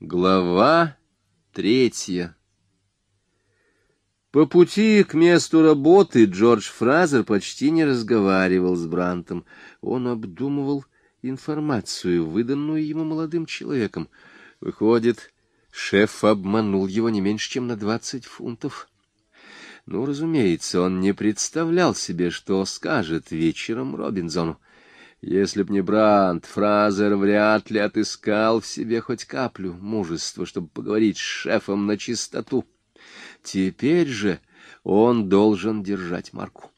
Глава третья По пути к месту работы Джордж Фразер почти не разговаривал с Брантом. Он обдумывал информацию, выданную ему молодым человеком. Выходит, шеф обманул его не меньше, чем на двадцать фунтов. Ну, разумеется, он не представлял себе, что скажет вечером Робинзону. Если б не Брандт, Фразер вряд ли отыскал в себе хоть каплю мужества, чтобы поговорить с шефом на чистоту. Теперь же он должен держать марку.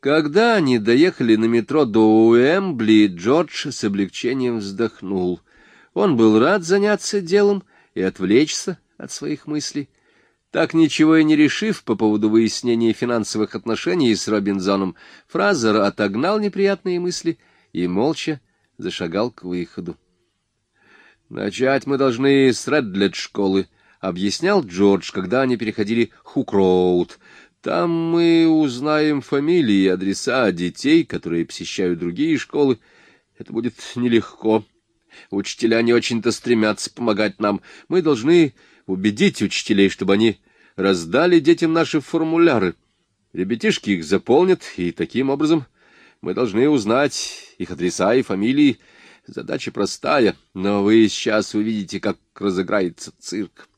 Когда они доехали на метро до Уэмбли, Джордж с облегчением вздохнул. Он был рад заняться делом и отвлечься от своих мыслей. Так ничего и не решив по поводу выяснения финансовых отношений с Робинзоном, Фразер отогнал неприятные мысли и молча зашагал к выходу. «Начать мы должны с Редлет-школы», — объяснял Джордж, когда они переходили Хук-Роуд. «Там мы узнаем фамилии и адреса детей, которые посещают другие школы. Это будет нелегко. Учителя не очень-то стремятся помогать нам. Мы должны убедить учителей, чтобы они раздали детям наши формуляры. Ребятишки их заполнят, и таким образом мы должны узнать их адреса и фамилии. Задача простая, но вы сейчас увидите, как разыграется цирк.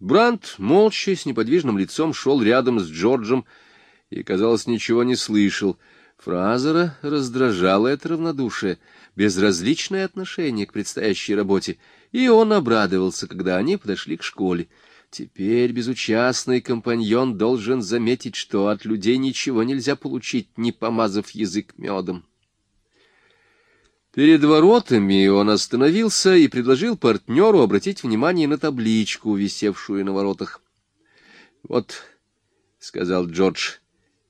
Брандт молча, с неподвижным лицом, шел рядом с Джорджем и, казалось, ничего не слышал. Фразера раздражало это равнодушие, безразличное отношение к предстоящей работе, и он обрадовался, когда они подошли к школе. Теперь безучастный компаньон должен заметить, что от людей ничего нельзя получить, не помазав язык медом. Перед воротами он остановился и предложил партнеру обратить внимание на табличку, висевшую на воротах. — Вот, — сказал Джордж,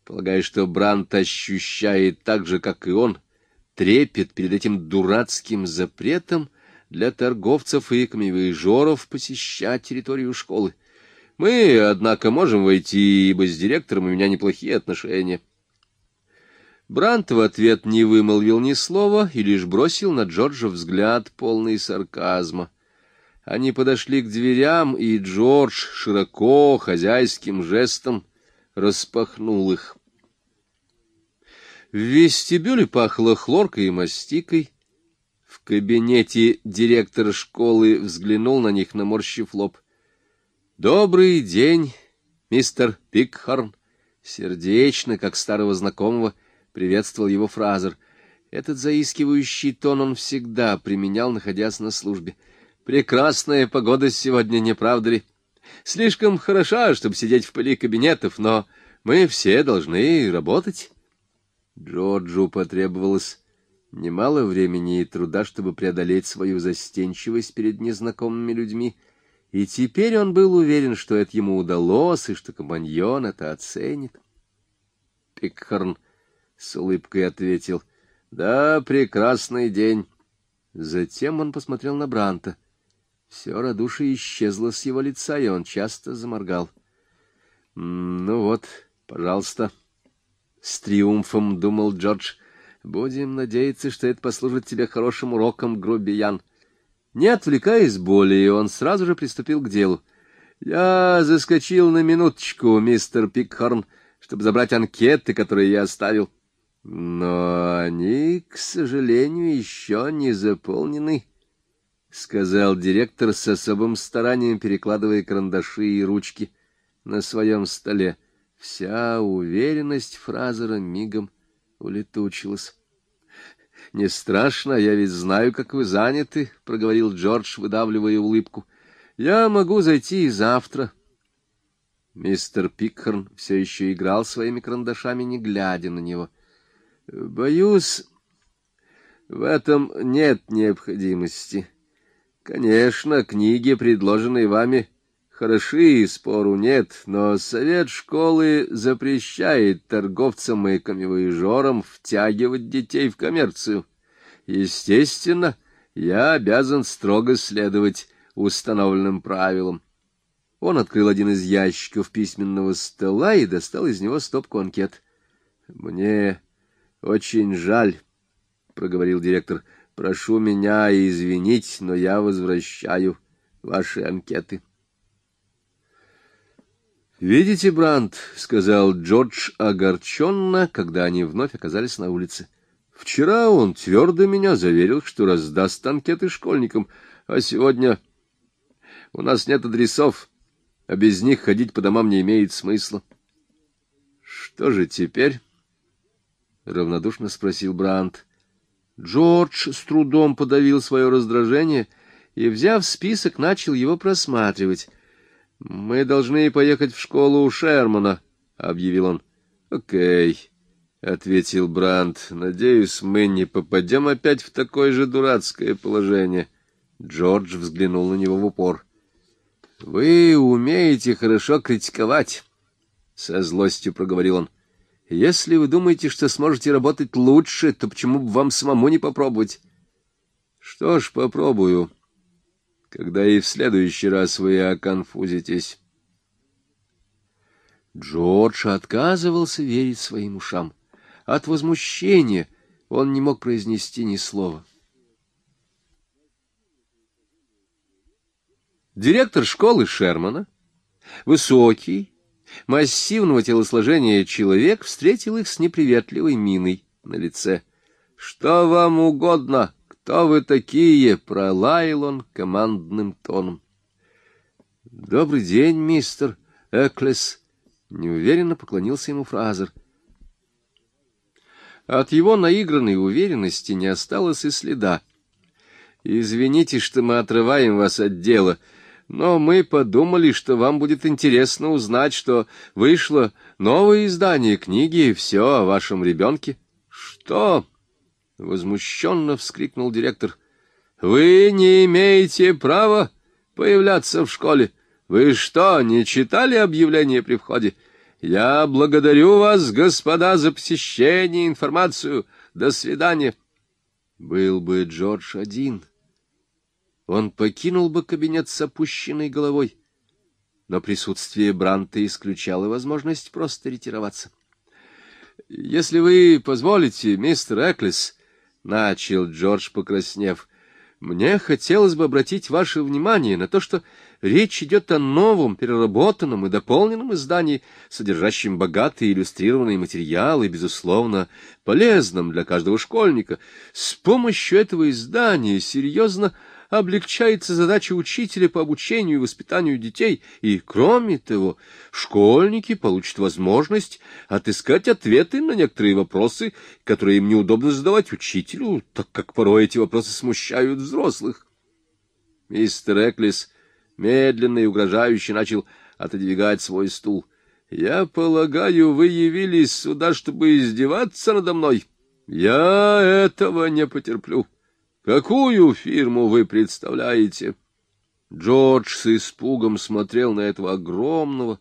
полагая, что Брант ощущает так же, как и он, трепет перед этим дурацким запретом, для торговцев и камевоежоров посещать территорию школы. Мы, однако, можем войти, ибо с директором у меня неплохие отношения. Брант в ответ не вымолвил ни слова и лишь бросил на Джорджа взгляд, полный сарказма. Они подошли к дверям, и Джордж широко, хозяйским жестом распахнул их. В вестибюле пахло хлоркой и мастикой, в кабинете директор школы взглянул на них, наморщив лоб. — Добрый день, мистер Пикхорн! Сердечно, как старого знакомого, приветствовал его Фразер. Этот заискивающий тон он всегда применял, находясь на службе. Прекрасная погода сегодня, не правда ли? Слишком хороша, чтобы сидеть в пыли кабинетов, но мы все должны работать. Джорджу потребовалось Немало времени и труда, чтобы преодолеть свою застенчивость перед незнакомыми людьми, и теперь он был уверен, что это ему удалось, и что компаньон это оценит. Пикхорн с улыбкой ответил, — Да, прекрасный день. Затем он посмотрел на Бранта. Все радушие исчезло с его лица, и он часто заморгал. — Ну вот, пожалуйста. С триумфом думал Джордж — Будем надеяться, что это послужит тебе хорошим уроком, грубиян. Не отвлекаясь более, он сразу же приступил к делу. Я заскочил на минуточку, мистер Пикхорн, чтобы забрать анкеты, которые я оставил. Но они, к сожалению, еще не заполнены, — сказал директор с особым старанием, перекладывая карандаши и ручки на своем столе. Вся уверенность Фразера мигом улетучилась. — Не страшно, я ведь знаю, как вы заняты, — проговорил Джордж, выдавливая улыбку. — Я могу зайти и завтра. Мистер Пикхорн все еще играл своими карандашами, не глядя на него. — Боюсь, в этом нет необходимости. Конечно, книги, предложенные вами, Хороши, спору нет, но совет школы запрещает торговцам и камевоежорам втягивать детей в коммерцию. Естественно, я обязан строго следовать установленным правилам. Он открыл один из ящиков письменного стола и достал из него стопку анкет. — Мне очень жаль, — проговорил директор, — Прошу меня извинить, но я возвращаю ваши анкеты. «Видите, Брандт», — сказал Джордж огорченно, когда они вновь оказались на улице. «Вчера он твердо меня заверил, что раздаст анкеты школьникам, а сегодня у нас нет адресов, а без них ходить по домам не имеет смысла». «Что же теперь?» — равнодушно спросил Брандт. Джордж с трудом подавил свое раздражение и, взяв список, начал его просматривать. — Мы должны поехать в школу у Шермана, — объявил он. — Окей, — ответил Брандт. — Надеюсь, мы не попадем опять в такое же дурацкое положение. Джордж взглянул на него в упор. — Вы умеете хорошо критиковать, — со злостью проговорил он. — Если вы думаете, что сможете работать лучше, то почему бы вам самому не попробовать? — Что ж, попробую, — когда и в следующий раз вы оконфузитесь. Джордж отказывался верить своим ушам. От возмущения он не мог произнести ни слова. Директор школы Шермана, высокий, массивного телосложения человек, встретил их с неприветливой миной на лице. — Что вам угодно? «Кто вы такие?» — пролаял он командным тоном. «Добрый день, мистер Эклес!» — неуверенно поклонился ему Фразер. От его наигранной уверенности не осталось и следа. «Извините, что мы отрываем вас от дела, но мы подумали, что вам будет интересно узнать, что вышло новое издание книги и все о вашем ребенке». «Что?» — возмущенно вскрикнул директор. — Вы не имеете права появляться в школе. Вы что, не читали объявление при входе? Я благодарю вас, господа, за посещение информацию. До свидания. Был бы Джордж один. Он покинул бы кабинет с опущенной головой, но присутствие Бранта исключало возможность просто ретироваться. — Если вы позволите, мистер Эклис, — начал Джордж, покраснев, — мне хотелось бы обратить ваше внимание на то, что речь идет о новом, переработанном и дополненном издании, содержащем богатые иллюстрированные материалы, безусловно, полезном для каждого школьника. С помощью этого издания серьезно облегчается задача учителя по обучению и воспитанию детей, и, кроме того, школьники получат возможность отыскать ответы на некоторые вопросы, которые им неудобно задавать учителю, так как порой эти вопросы смущают взрослых. Мистер Эклис медленно и угрожающе начал отодвигать свой стул. — Я полагаю, вы явились сюда, чтобы издеваться надо мной. Я этого не потерплю. — Какую фирму вы представляете? Джордж с испугом смотрел на этого огромного,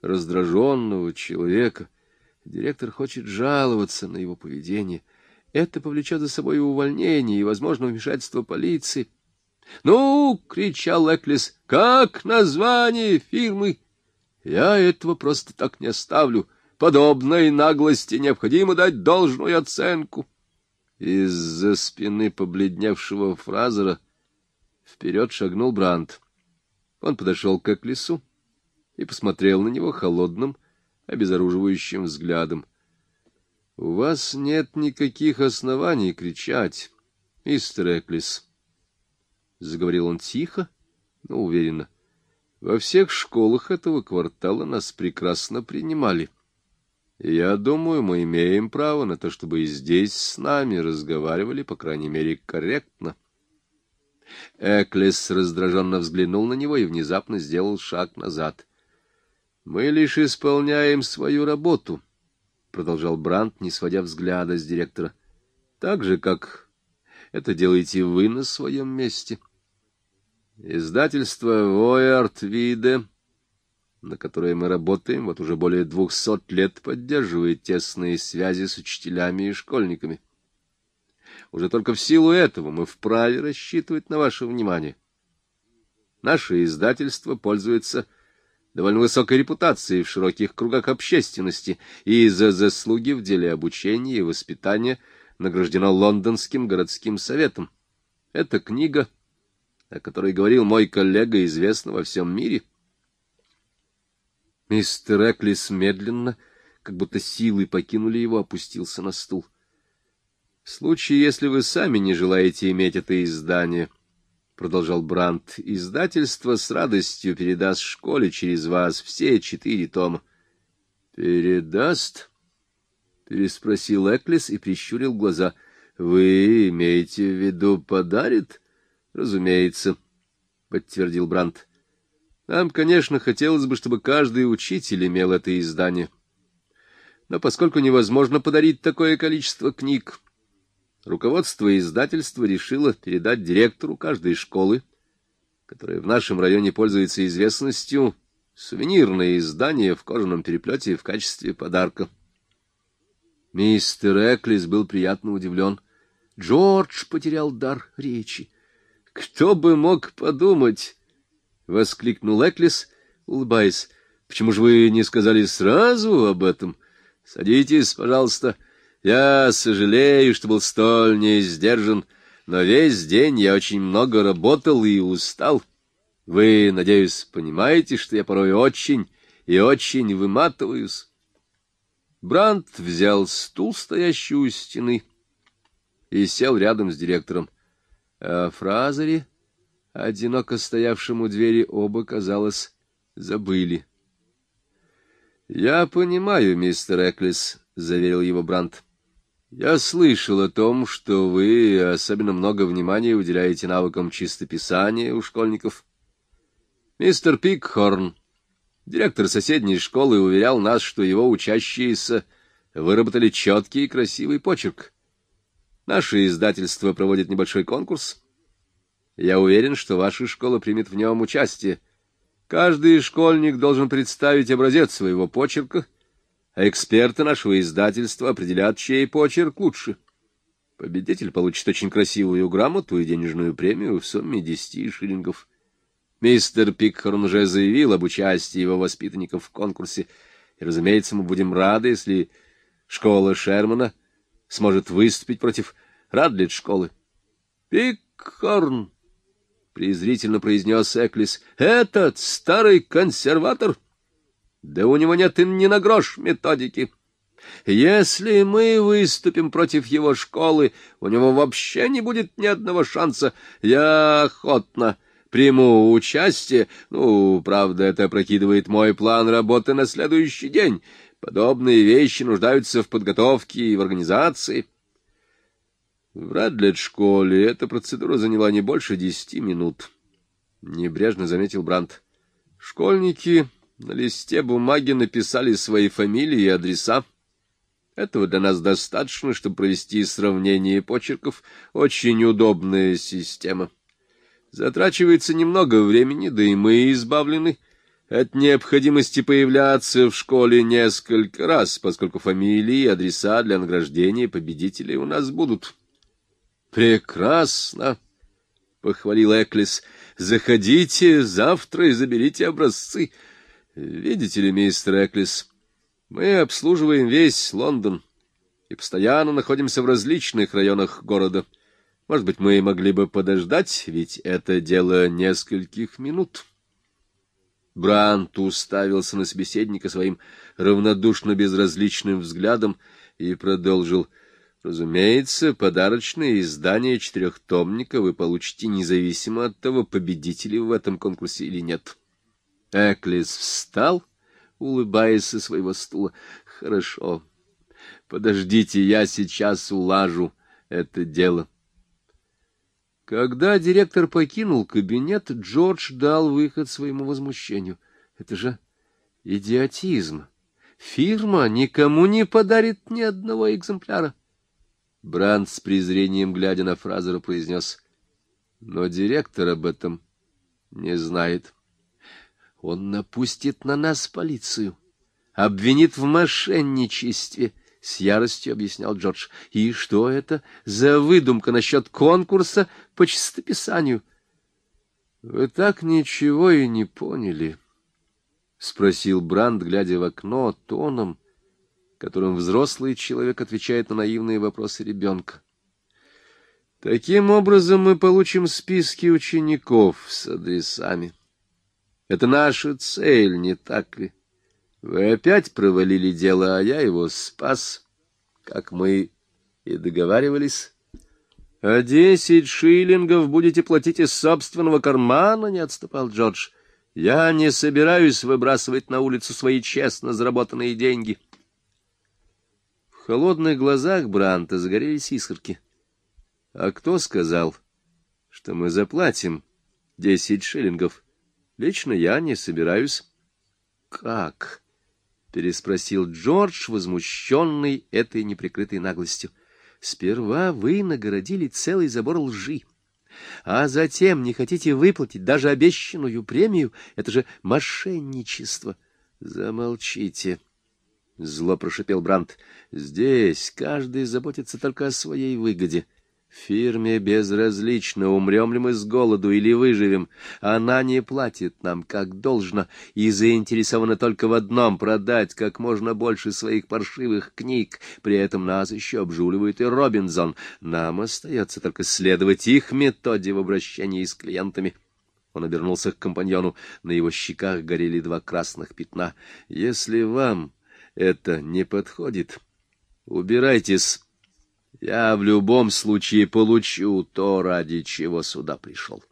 раздраженного человека. Директор хочет жаловаться на его поведение. Это повлечет за собой увольнение и, возможно, вмешательство полиции. — Ну, — кричал Эклис, — как название фирмы? Я этого просто так не оставлю. Подобной наглости необходимо дать должную оценку. — из-за спины побледневшего Фразера вперед шагнул Брандт. Он подошел к лесу и посмотрел на него холодным, обезоруживающим взглядом. — У вас нет никаких оснований кричать, мистер Эклис. Заговорил он тихо, но уверенно. Во всех школах этого квартала нас прекрасно принимали. Я думаю, мы имеем право на то, чтобы и здесь с нами разговаривали, по крайней мере, корректно. Эклес раздраженно взглянул на него и внезапно сделал шаг назад. — Мы лишь исполняем свою работу, — продолжал Брандт, не сводя взгляда с директора. — Так же, как это делаете вы на своем месте. Издательство «Воярд Виде» на которой мы работаем, вот уже более двухсот лет поддерживает тесные связи с учителями и школьниками. Уже только в силу этого мы вправе рассчитывать на ваше внимание. Наше издательство пользуется довольно высокой репутацией в широких кругах общественности и за заслуги в деле обучения и воспитания награждено Лондонским городским советом — Это книга, о которой говорил мой коллега, известна во всем мире. Мистер Эклис медленно, как будто силы покинули его, опустился на стул. — В случае, если вы сами не желаете иметь это издание, — продолжал Брандт, — издательство с радостью передаст школе через вас все четыре тома. — Передаст? — переспросил Эклис и прищурил глаза. — Вы имеете в виду подарит? — Разумеется, — подтвердил Брандт. — Нам, конечно, хотелось бы, чтобы каждый учитель имел это издание. Но поскольку невозможно подарить такое количество книг, руководство издательства решило передать директору каждой школы, которая в нашем районе пользуется известностью, сувенирное издание в кожаном переплете в качестве подарка. Мистер Эклис был приятно удивлен. Джордж потерял дар речи. — Кто бы мог подумать? — воскликнул Эклис, улыбаясь. — Почему же вы не сказали сразу об этом? Садитесь, пожалуйста. Я сожалею, что был столь неиздержан, но весь день я очень много работал и устал. — вы, надеюсь, понимаете, что я порой очень и очень выматываюсь. Брандт взял стул, стоящий у стены, и сел рядом с директором. А Фразере, одиноко стоявшим у двери, оба, казалось, забыли. — Я понимаю, мистер Эклис, — заверил его Брандт. — Я слышал о том, что вы особенно много внимания уделяете навыкам чистописания у школьников. — Мистер Пикхорн, директор соседней школы, уверял нас, что его учащиеся выработали четкий и красивый почерк. Наше издательство проводит небольшой конкурс. Я уверен, что ваша школа примет в нем участие. Каждый школьник должен представить образец своего почерка, а эксперты нашего издательства определят, чей почерк лучше. Победитель получит очень красивую грамоту и денежную премию в сумме десяти шиллингов. Мистер Пикхорн уже заявил об участии его воспитанников в конкурсе, и, разумеется, мы будем рады, если школа Шермана сможет выступить против Радлит-школы. — Пикхорн! — презрительно произнес Эклис. — Этот старый консерватор? Да у него нет и ни на грош методики. Если мы выступим против его школы, у него вообще не будет ни одного шанса. Я охотно приму участие. Ну, правда, это прокидывает мой план работы на следующий день. Подобные вещи нуждаются в подготовке и в организации. В Радлет-школе эта процедура заняла не больше десяти минут. Небрежно заметил Брандт. Школьники на листе бумаги написали свои фамилии и адреса. Этого для нас достаточно, чтобы провести сравнение почерков. Очень удобная система. Затрачивается немного времени, да и мы избавлены от необходимости появляться в школе несколько раз, поскольку фамилии и адреса для награждения победителей у нас будут. — Прекрасно! — похвалил Эклис. — Заходите завтра и заберите образцы. Видите ли, мистер Эклис, мы обслуживаем весь Лондон и постоянно находимся в различных районах города. — может быть, мы могли бы подождать, ведь это дело нескольких минут. Брант уставился на собеседника своим равнодушно безразличным взглядом и продолжил. Разумеется, подарочное издание четырехтомника вы получите независимо от того, победители в этом конкурсе или нет. Эклис встал, улыбаясь со своего стула. — Хорошо. Подождите, я сейчас улажу это дело. — когда директор покинул кабинет, Джордж дал выход своему возмущению. Это же идиотизм. Фирма никому не подарит ни одного экземпляра. Бранд с презрением, глядя на Фразера, произнес. Но директор об этом не знает. Он напустит на нас полицию, обвинит в мошенничестве — с яростью объяснял Джордж. И что это за выдумка насчет конкурса по чистописанию? Вы так ничего и не поняли, — спросил Бранд, глядя в окно тоном, которым взрослый человек отвечает на наивные вопросы ребенка. Таким образом мы получим списки учеников с адресами. Это наша цель, не так ли? Вы опять провалили дело, а я его спас, как мы и договаривались. А десять шиллингов будете платить из собственного кармана, не отступал Джордж. Я не собираюсь выбрасывать на улицу свои честно заработанные деньги. В холодных глазах Бранта загорелись искорки. А кто сказал, что мы заплатим десять шиллингов? Лично я не собираюсь. Как? переспросил Джордж, возмущенный этой неприкрытой наглостью. Сперва вы нагородили целый забор лжи, а затем не хотите выплатить даже обещанную премию. Это же мошенничество. Замолчите, зло прошипел Брандт. Здесь каждый заботится только о своей выгоде. Фирме безразлично, умрем ли мы с голоду или выживем. Она не платит нам как должно и заинтересована только в одном — продать как можно больше своих паршивых книг. При этом нас еще обжуливает и Робинзон. Нам остается только следовать их методе в обращении с клиентами. Он обернулся к компаньону. На его щеках горели два красных пятна. — Если вам это не подходит, убирайтесь я в любом случае получу то, ради чего сюда пришел.